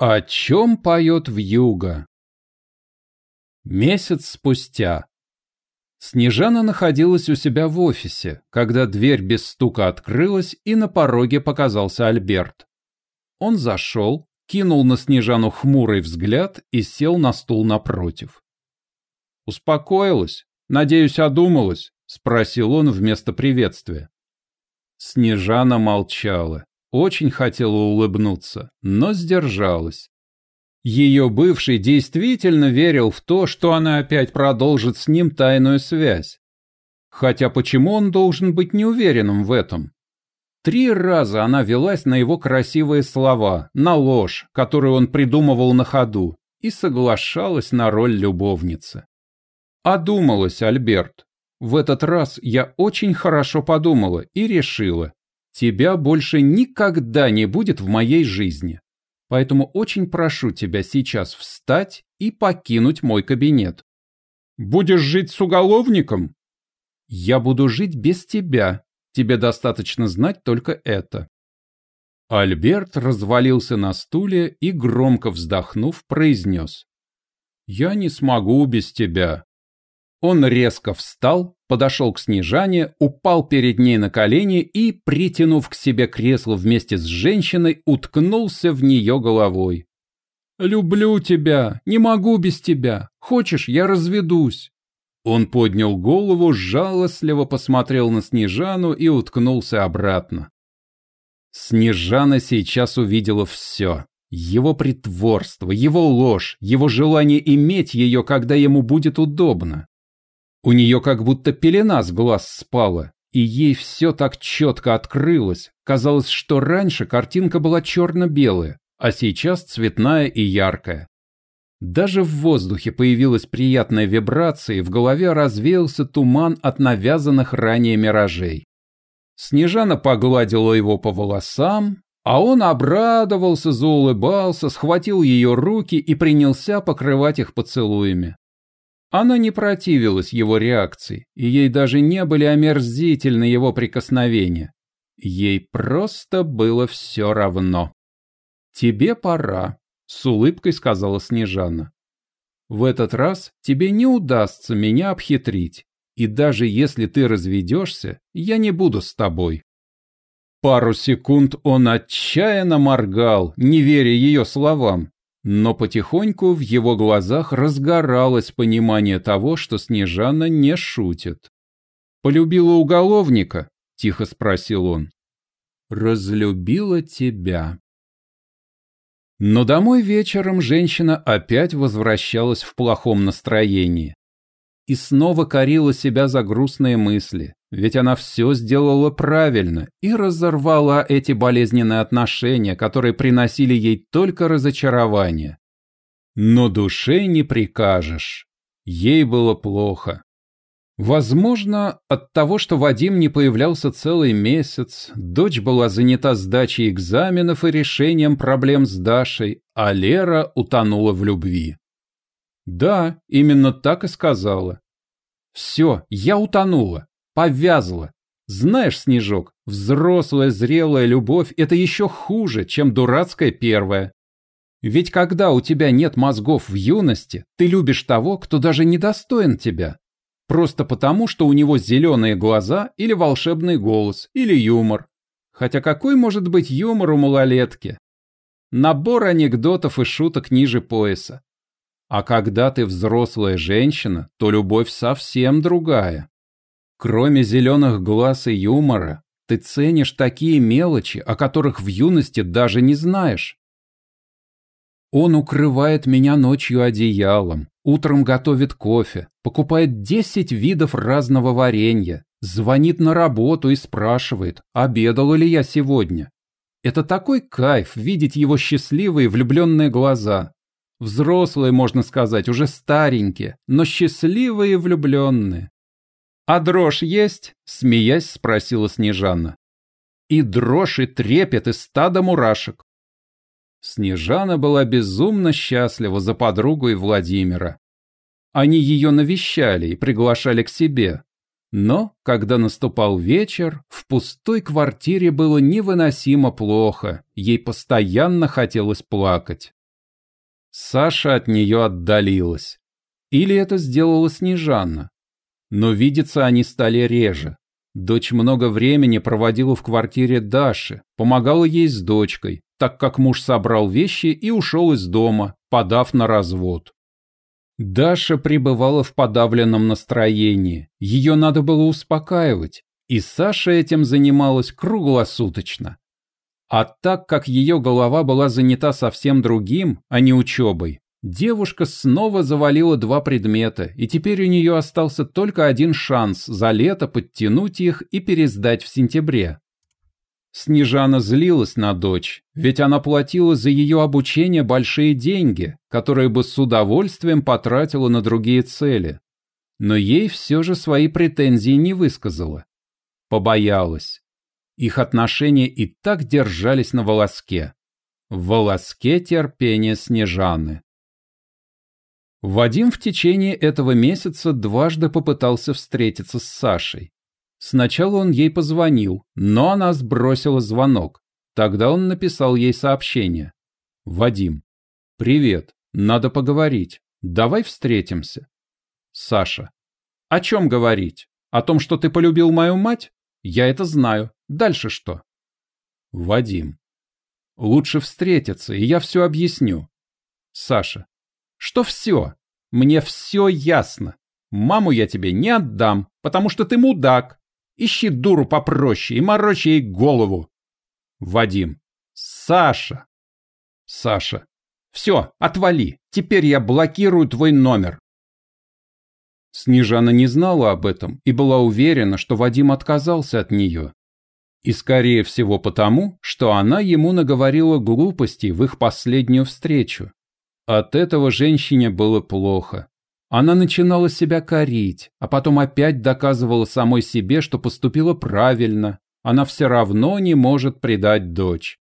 О чем поет вьюга? Месяц спустя. Снежана находилась у себя в офисе, когда дверь без стука открылась и на пороге показался Альберт. Он зашел, кинул на Снежану хмурый взгляд и сел на стул напротив. «Успокоилась? Надеюсь, одумалась?» – спросил он вместо приветствия. Снежана молчала. Очень хотела улыбнуться, но сдержалась. Ее бывший действительно верил в то, что она опять продолжит с ним тайную связь. Хотя почему он должен быть неуверенным в этом? Три раза она велась на его красивые слова, на ложь, которую он придумывал на ходу, и соглашалась на роль любовницы. Одумалась, Альберт. В этот раз я очень хорошо подумала и решила, Тебя больше никогда не будет в моей жизни. Поэтому очень прошу тебя сейчас встать и покинуть мой кабинет. Будешь жить с уголовником? Я буду жить без тебя. Тебе достаточно знать только это. Альберт развалился на стуле и, громко вздохнув, произнес. «Я не смогу без тебя. Он резко встал, подошел к Снежане, упал перед ней на колени и, притянув к себе кресло вместе с женщиной, уткнулся в нее головой. «Люблю тебя, не могу без тебя. Хочешь, я разведусь?» Он поднял голову, жалостливо посмотрел на Снежану и уткнулся обратно. Снежана сейчас увидела все. Его притворство, его ложь, его желание иметь ее, когда ему будет удобно. У нее как будто пелена с глаз спала, и ей все так четко открылось. Казалось, что раньше картинка была черно-белая, а сейчас цветная и яркая. Даже в воздухе появилась приятная вибрация, и в голове развеялся туман от навязанных ранее миражей. Снежана погладила его по волосам, а он обрадовался, заулыбался, схватил ее руки и принялся покрывать их поцелуями. Она не противилась его реакции, и ей даже не были омерзительны его прикосновения. Ей просто было все равно. «Тебе пора», — с улыбкой сказала Снежана. «В этот раз тебе не удастся меня обхитрить, и даже если ты разведешься, я не буду с тобой». Пару секунд он отчаянно моргал, не веря ее словам, но потихоньку в его глазах разгоралось понимание того, что Снежана не шутит. «Полюбила уголовника?» – тихо спросил он. «Разлюбила тебя». Но домой вечером женщина опять возвращалась в плохом настроении. И снова корила себя за грустные мысли, ведь она все сделала правильно и разорвала эти болезненные отношения, которые приносили ей только разочарование. Но душе не прикажешь. Ей было плохо. Возможно, от того, что Вадим не появлялся целый месяц, дочь была занята сдачей экзаменов и решением проблем с Дашей, а Лера утонула в любви. Да, именно так и сказала. Все, я утонула. Повязла. Знаешь, Снежок, взрослая зрелая любовь – это еще хуже, чем дурацкая первая. Ведь когда у тебя нет мозгов в юности, ты любишь того, кто даже не достоин тебя. Просто потому, что у него зеленые глаза или волшебный голос, или юмор. Хотя какой может быть юмор у малолетки? Набор анекдотов и шуток ниже пояса. А когда ты взрослая женщина, то любовь совсем другая. Кроме зеленых глаз и юмора, ты ценишь такие мелочи, о которых в юности даже не знаешь. Он укрывает меня ночью одеялом, утром готовит кофе, покупает 10 видов разного варенья, звонит на работу и спрашивает, обедала ли я сегодня. Это такой кайф видеть его счастливые влюбленные глаза. Взрослые, можно сказать, уже старенькие, но счастливые влюбленные. «А дрожь есть?» – смеясь спросила Снежана. «И дрожь, и трепет, и стадо мурашек». Снежана была безумно счастлива за подругу и Владимира. Они ее навещали и приглашали к себе. Но, когда наступал вечер, в пустой квартире было невыносимо плохо, ей постоянно хотелось плакать. Саша от нее отдалилась. Или это сделала Снежанна. Но видеться они стали реже. Дочь много времени проводила в квартире Даши, помогала ей с дочкой, так как муж собрал вещи и ушел из дома, подав на развод. Даша пребывала в подавленном настроении, ее надо было успокаивать, и Саша этим занималась круглосуточно. А так как ее голова была занята совсем другим, а не учебой, девушка снова завалила два предмета, и теперь у нее остался только один шанс за лето подтянуть их и пересдать в сентябре. Снежана злилась на дочь, ведь она платила за ее обучение большие деньги, которые бы с удовольствием потратила на другие цели. Но ей все же свои претензии не высказала. Побоялась. Их отношения и так держались на волоске. В волоске терпения Снежаны. Вадим в течение этого месяца дважды попытался встретиться с Сашей. Сначала он ей позвонил, но она сбросила звонок. Тогда он написал ей сообщение. «Вадим, привет, надо поговорить. Давай встретимся». Саша. «О чем говорить? О том, что ты полюбил мою мать? Я это знаю. Дальше что? Вадим. Лучше встретиться, и я все объясню. Саша. Что все? Мне все ясно. Маму я тебе не отдам, потому что ты мудак. Ищи дуру попроще и морочь ей голову. Вадим. Саша. Саша. Все, отвали. Теперь я блокирую твой номер. Снежана не знала об этом и была уверена, что Вадим отказался от нее. И скорее всего потому, что она ему наговорила глупостей в их последнюю встречу. От этого женщине было плохо. Она начинала себя корить, а потом опять доказывала самой себе, что поступила правильно. Она все равно не может предать дочь.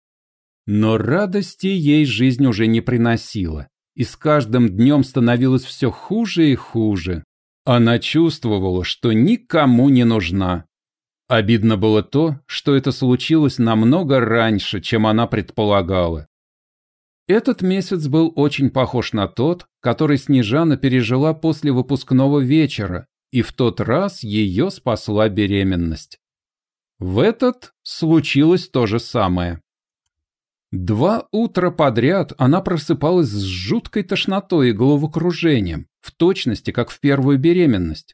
Но радости ей жизнь уже не приносила, и с каждым днем становилось все хуже и хуже. Она чувствовала, что никому не нужна, Обидно было то, что это случилось намного раньше, чем она предполагала. Этот месяц был очень похож на тот, который Снежана пережила после выпускного вечера, и в тот раз ее спасла беременность. В этот случилось то же самое. Два утра подряд она просыпалась с жуткой тошнотой и головокружением, в точности, как в первую беременность.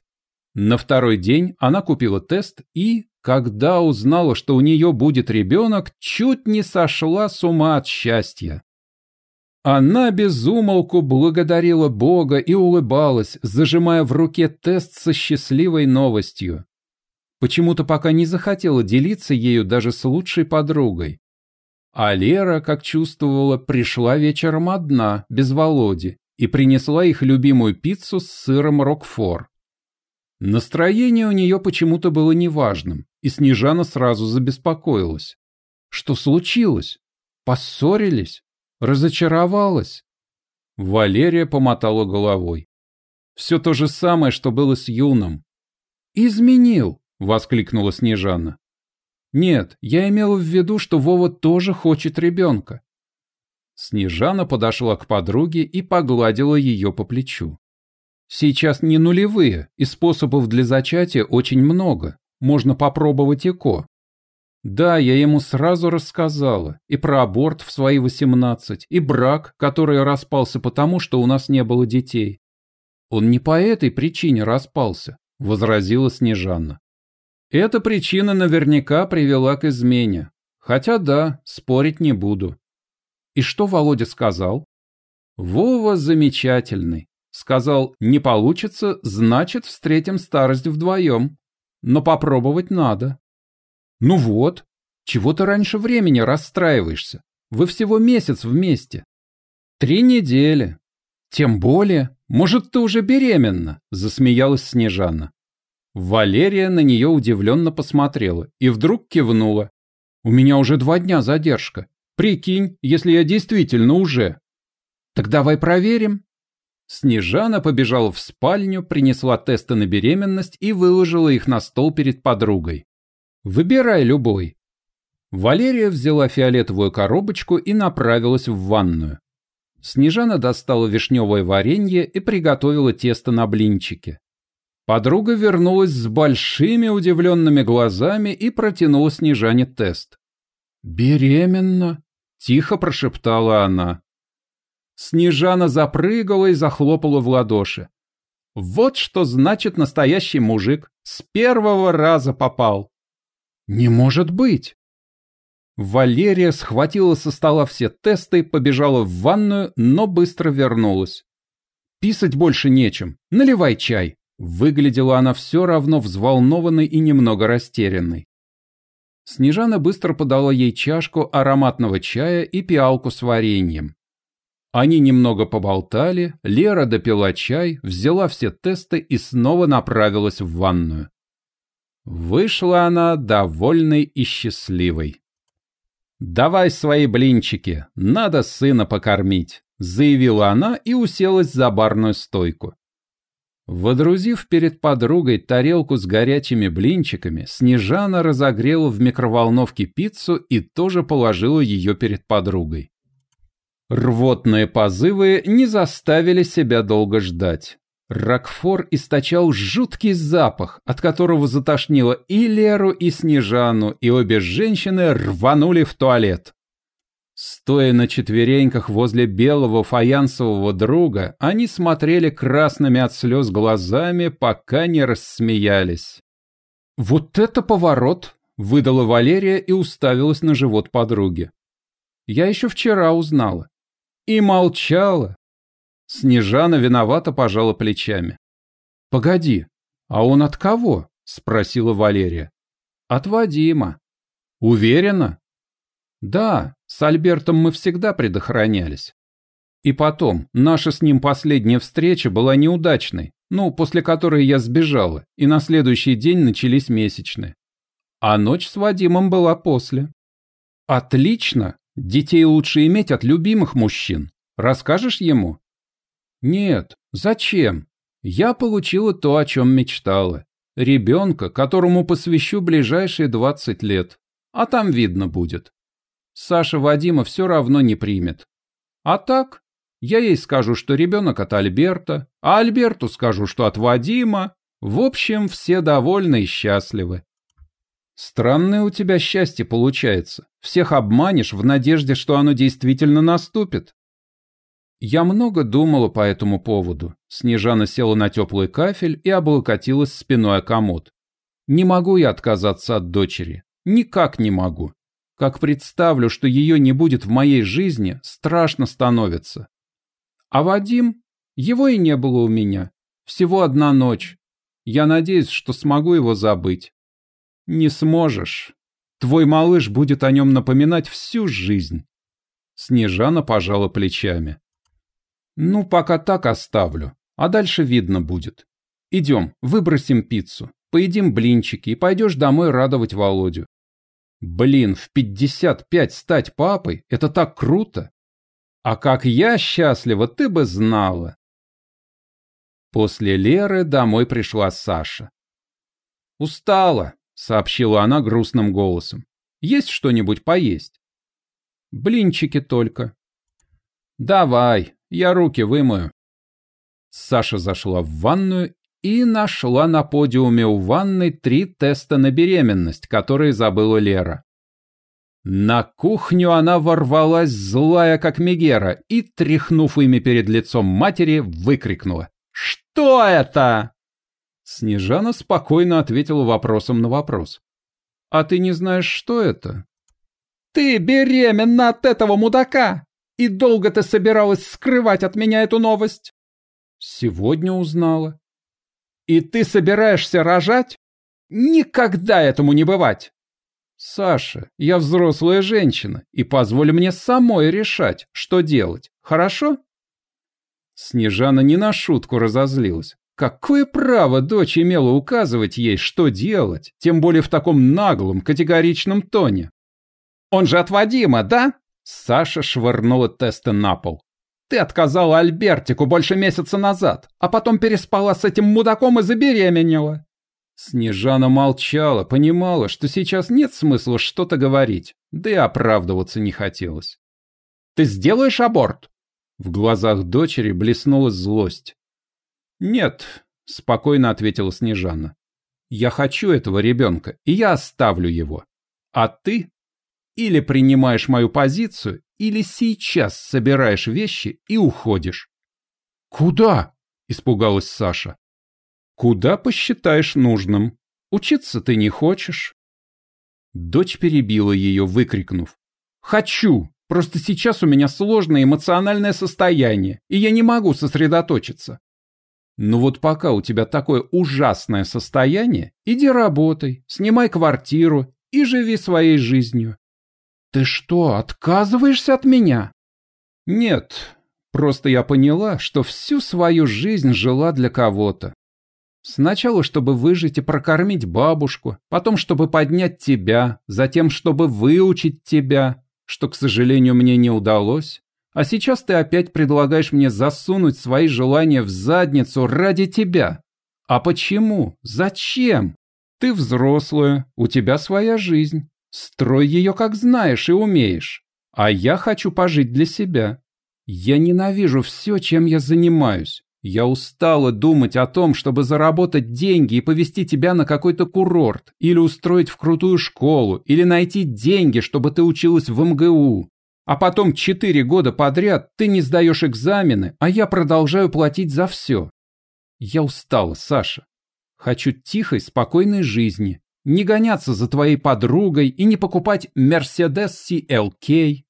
На второй день она купила тест и, когда узнала, что у нее будет ребенок, чуть не сошла с ума от счастья. Она безумолку благодарила Бога и улыбалась, зажимая в руке тест со счастливой новостью. Почему-то пока не захотела делиться ею даже с лучшей подругой. А Лера, как чувствовала, пришла вечером одна, без Володи, и принесла их любимую пиццу с сыром Рокфор. Настроение у нее почему-то было неважным, и Снежана сразу забеспокоилась. Что случилось? Поссорились? Разочаровалась? Валерия помотала головой. Все то же самое, что было с Юном. «Изменил!» — воскликнула Снежана. «Нет, я имела в виду, что Вова тоже хочет ребенка». Снежана подошла к подруге и погладила ее по плечу. Сейчас не нулевые, и способов для зачатия очень много. Можно попробовать ЭКО. Да, я ему сразу рассказала. И про аборт в свои 18, и брак, который распался потому, что у нас не было детей. Он не по этой причине распался, возразила Снежанна. Эта причина наверняка привела к измене. Хотя да, спорить не буду. И что Володя сказал? Вова замечательный. Сказал, не получится, значит, встретим старость вдвоем. Но попробовать надо. Ну вот, чего ты раньше времени расстраиваешься? Вы всего месяц вместе. Три недели. Тем более, может, ты уже беременна, засмеялась Снежана. Валерия на нее удивленно посмотрела и вдруг кивнула. У меня уже два дня задержка. Прикинь, если я действительно уже. Так давай проверим. Снежана побежала в спальню, принесла тесты на беременность и выложила их на стол перед подругой. «Выбирай любой». Валерия взяла фиолетовую коробочку и направилась в ванную. Снежана достала вишневое варенье и приготовила тесто на блинчики. Подруга вернулась с большими удивленными глазами и протянула Снежане тест. «Беременна!» – тихо прошептала она. Снежана запрыгала и захлопала в ладоши. «Вот что значит настоящий мужик! С первого раза попал!» «Не может быть!» Валерия схватила со стола все тесты, побежала в ванную, но быстро вернулась. «Писать больше нечем. Наливай чай». Выглядела она все равно взволнованной и немного растерянной. Снежана быстро подала ей чашку ароматного чая и пиалку с вареньем. Они немного поболтали, Лера допила чай, взяла все тесты и снова направилась в ванную. Вышла она довольной и счастливой. «Давай свои блинчики, надо сына покормить», — заявила она и уселась за барную стойку. Водрузив перед подругой тарелку с горячими блинчиками, Снежана разогрела в микроволновке пиццу и тоже положила ее перед подругой. Рвотные позывы не заставили себя долго ждать. Рокфор источал жуткий запах, от которого затошнило и Леру, и Снежану, и обе женщины рванули в туалет. Стоя на четвереньках возле белого фаянсового друга, они смотрели красными от слез глазами, пока не рассмеялись. «Вот это поворот!» — выдала Валерия и уставилась на живот подруги. «Я еще вчера узнала». И молчала, Снежана виновато пожала плечами. «Погоди, а он от кого?» – спросила Валерия. «От Вадима». «Уверена?» «Да, с Альбертом мы всегда предохранялись. И потом, наша с ним последняя встреча была неудачной, ну, после которой я сбежала, и на следующий день начались месячные. А ночь с Вадимом была после». «Отлично! Детей лучше иметь от любимых мужчин. Расскажешь ему?» Нет, зачем? Я получила то, о чем мечтала. Ребенка, которому посвящу ближайшие 20 лет. А там видно будет. Саша Вадима все равно не примет. А так, я ей скажу, что ребенок от Альберта, а Альберту скажу, что от Вадима. В общем, все довольны и счастливы. Странное у тебя счастье получается. Всех обманешь в надежде, что оно действительно наступит. Я много думала по этому поводу. Снежана села на теплый кафель и облокотилась спиной о комод. Не могу я отказаться от дочери. Никак не могу. Как представлю, что ее не будет в моей жизни, страшно становится. А Вадим? Его и не было у меня. Всего одна ночь. Я надеюсь, что смогу его забыть. Не сможешь. Твой малыш будет о нем напоминать всю жизнь. Снежана пожала плечами. Ну, пока так оставлю, а дальше видно будет. Идем, выбросим пиццу, поедим блинчики и пойдешь домой радовать Володю. Блин, в 55 стать папой – это так круто. А как я счастлива, ты бы знала. После Леры домой пришла Саша. «Устала», – сообщила она грустным голосом. «Есть что-нибудь поесть?» «Блинчики только». «Давай, я руки вымою». Саша зашла в ванную и нашла на подиуме у ванной три теста на беременность, которые забыла Лера. На кухню она ворвалась злая, как Мегера, и, тряхнув ими перед лицом матери, выкрикнула. «Что это?» Снежана спокойно ответила вопросом на вопрос. «А ты не знаешь, что это?» «Ты беременна от этого мудака!» И долго ты собиралась скрывать от меня эту новость? Сегодня узнала. И ты собираешься рожать? Никогда этому не бывать. Саша, я взрослая женщина, и позволь мне самой решать, что делать, хорошо? Снежана не на шутку разозлилась. Какое право дочь имела указывать ей, что делать, тем более в таком наглом, категоричном тоне? Он же от Вадима, да? Саша швырнула тесты на пол. «Ты отказала Альбертику больше месяца назад, а потом переспала с этим мудаком и забеременела». Снежана молчала, понимала, что сейчас нет смысла что-то говорить, да и оправдываться не хотелось. «Ты сделаешь аборт?» В глазах дочери блеснула злость. «Нет», — спокойно ответила Снежана. «Я хочу этого ребенка, и я оставлю его. А ты или принимаешь мою позицию, или сейчас собираешь вещи и уходишь». «Куда?» — испугалась Саша. «Куда посчитаешь нужным. Учиться ты не хочешь». Дочь перебила ее, выкрикнув. «Хочу! Просто сейчас у меня сложное эмоциональное состояние, и я не могу сосредоточиться. Ну вот пока у тебя такое ужасное состояние, иди работай, снимай квартиру и живи своей жизнью. Ты что, отказываешься от меня? Нет, просто я поняла, что всю свою жизнь жила для кого-то. Сначала, чтобы выжить и прокормить бабушку, потом, чтобы поднять тебя, затем, чтобы выучить тебя, что, к сожалению, мне не удалось. А сейчас ты опять предлагаешь мне засунуть свои желания в задницу ради тебя. А почему? Зачем? Ты взрослая, у тебя своя жизнь. Строй ее как знаешь и умеешь. А я хочу пожить для себя. Я ненавижу все, чем я занимаюсь. Я устала думать о том, чтобы заработать деньги и повести тебя на какой-то курорт, или устроить в крутую школу, или найти деньги, чтобы ты училась в МГУ. А потом четыре года подряд ты не сдаешь экзамены, а я продолжаю платить за все. Я устала, Саша. Хочу тихой, спокойной жизни. Не гоняться за твоей подругой и не покупать Mercedes CLK.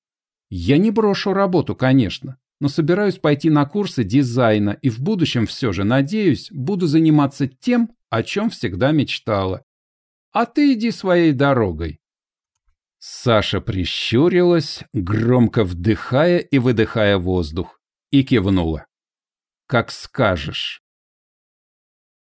Я не брошу работу, конечно но собираюсь пойти на курсы дизайна и в будущем все же, надеюсь, буду заниматься тем, о чем всегда мечтала. А ты иди своей дорогой. Саша прищурилась, громко вдыхая и выдыхая воздух, и кивнула. «Как скажешь».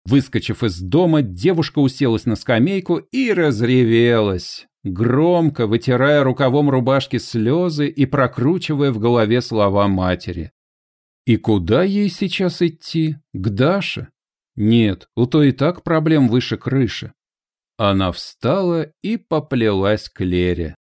Выскочив из дома, девушка уселась на скамейку и разревелась громко вытирая рукавом рубашки слезы и прокручивая в голове слова матери. И куда ей сейчас идти? К Даше? Нет, у той и так проблем выше крыши. Она встала и поплелась к Лере.